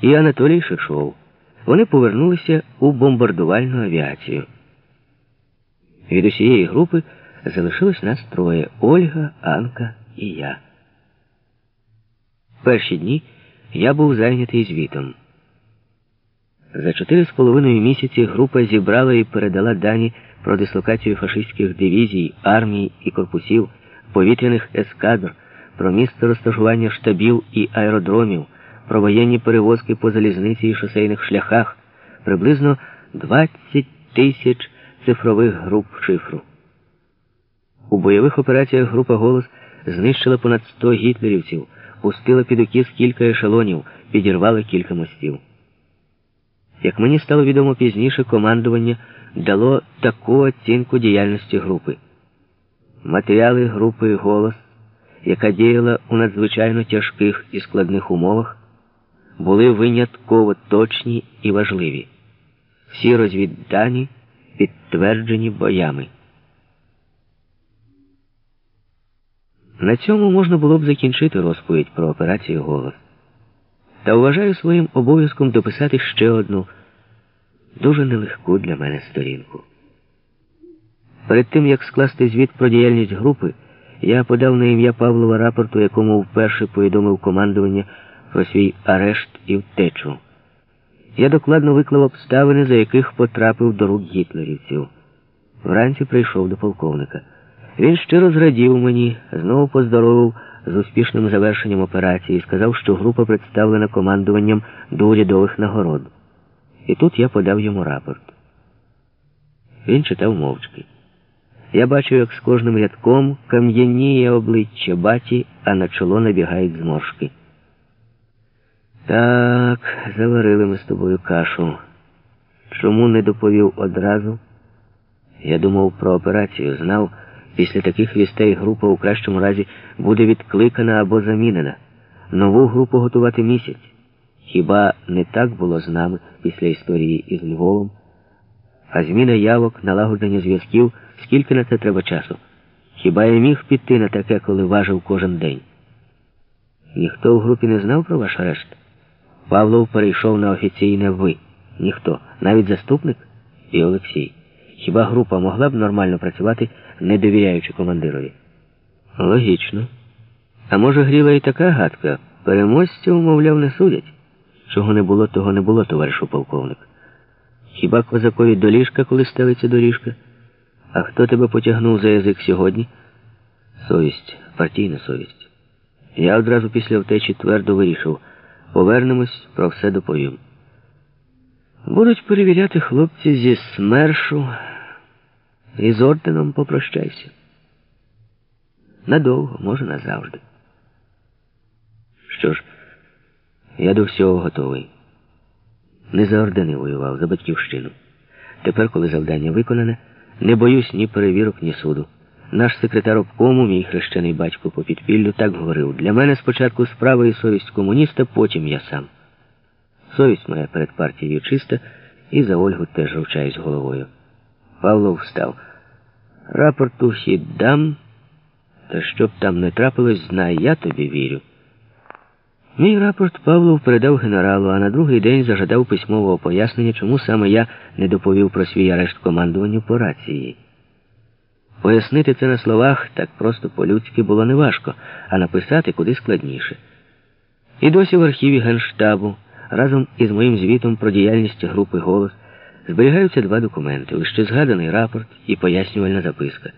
і Анатолій Шишов. Вони повернулися у бомбардувальну авіацію. Від усієї групи залишилось нас троє Ольга, Анка і я. Перші дні я був зайнятий звітом. За чотири з половиною місяці група зібрала і передала дані про дислокацію фашистських дивізій, армій і корпусів, повітряних ескадр, про місце розташування штабів і аеродромів, про воєнні перевозки по залізниці і шосейних шляхах, приблизно 20 тисяч цифрових груп шифру. У бойових операціях група Голос знищила понад 100 гітлерівців, пустила під окіс кілька ешелонів, підірвала кілька мостів. Як мені стало відомо пізніше, командування дало таку оцінку діяльності групи. Матеріали групи Голос, яка діяла у надзвичайно тяжких і складних умовах, були винятково точні і важливі. Всі розвіддані підтверджені боями. На цьому можна було б закінчити розповідь про операцію Голос. Та вважаю своїм обов'язком дописати ще одну дуже нелегку для мене сторінку. Перед тим, як скласти звіт про діяльність групи, я подав на ім'я Павлова рапорту, якому вперше повідомив командування про свій арешт і втечу. Я докладно виклав обставини, за яких потрапив до рук гітлерівців. Вранці прийшов до полковника. Він щиро зрадів мені, знову поздоровив з успішним завершенням операції сказав, що група представлена командуванням до урядових нагород. І тут я подав йому рапорт. Він читав мовчки. Я бачив, як з кожним рядком кам'яніє обличчя баті, а на чоло набігають зморшки. Так, заварили ми з тобою кашу. Чому не доповів одразу? Я думав про операцію, знав, після таких вістей група у кращому разі буде відкликана або замінена. Нову групу готувати місяць. Хіба не так було з нами після історії із Львовом? А зміна явок, налагодження зв'язків, скільки на це треба часу? Хіба я міг піти на таке, коли важив кожен день? Ніхто в групі не знав про ваш арешт? Павлов перейшов на офіційне ви. Ніхто, навіть заступник і Олексій. Хіба група могла б нормально працювати, не довіряючи командирові? Логічно. А може, гріла і така гадка. Переможців, мовляв, не судять. Чого не було, того не було, товаришу полковник. Хіба козакові до ліжка, коли стелиться до ліжка? А хто тебе потягнув за язик сьогодні? Совість, партійна совість. Я одразу після втечі твердо вирішив. Повернемось, про все доповім. Будуть перевіряти хлопці зі смершу і з орденом попрощайся. Надовго, може, назавжди. Що ж, я до всього готовий. Не за ордени воював, за батьківщину. Тепер, коли завдання виконане, не боюсь ні перевірок, ні суду. Наш секретар обкому, мій хрещений батько по підпіллю, так говорив. Для мене спочатку справа і совість комуніста, потім я сам. Совість моя перед партією чиста, і за Ольгу теж ручаюсь головою. Павло встав. Рапорт ухід дам, та щоб там не трапилось, знай, я тобі вірю. Мій рапорт Павлов передав генералу, а на другий день зажадав письмового пояснення, чому саме я не доповів про свій арешт командуванню по рації. Пояснити це на словах так просто по-людськи було неважко, а написати куди складніше. І досі в архіві Генштабу разом із моїм звітом про діяльність групи Голос зберігаються два документи лише згаданий рапорт і пояснювальна записка.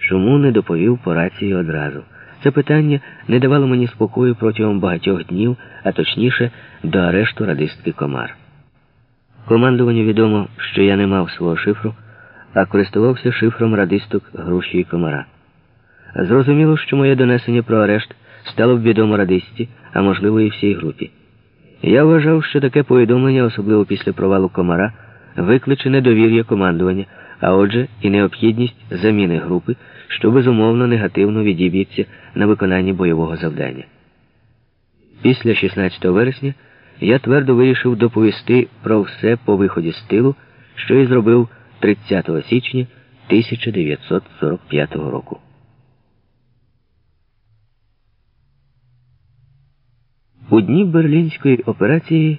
Чому не доповів по рації одразу? Це питання не давало мені спокою протягом багатьох днів, а точніше, до арешту радистки Комар. Командуванню відомо, що я не мав свого шифру а користувався шифром радисток Груші і Комара. Зрозуміло, що моє донесення про арешт стало б відомо радисті, а можливо і всій групі. Я вважав, що таке повідомлення, особливо після провалу комара, викличе недовір'я командування, а отже, і необхідність заміни групи, що безумовно негативно відіб'ється на виконанні бойового завдання. Після 16 вересня я твердо вирішив доповісти про все по виході з тилу, що і зробив. 30 січня 1945 року. У дні берлінської операції